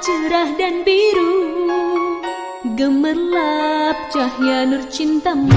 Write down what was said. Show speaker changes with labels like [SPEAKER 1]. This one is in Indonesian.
[SPEAKER 1] cerah dan biru. Gemerlap cahaya nur cintamu.